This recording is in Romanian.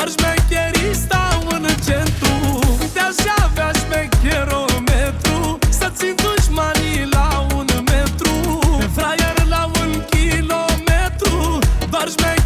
Doar șmecherii stau în centru. Uite așa avea șmecherometru Să țin dușmanii la un metru. Fraier la un kilometru Doar șmecherii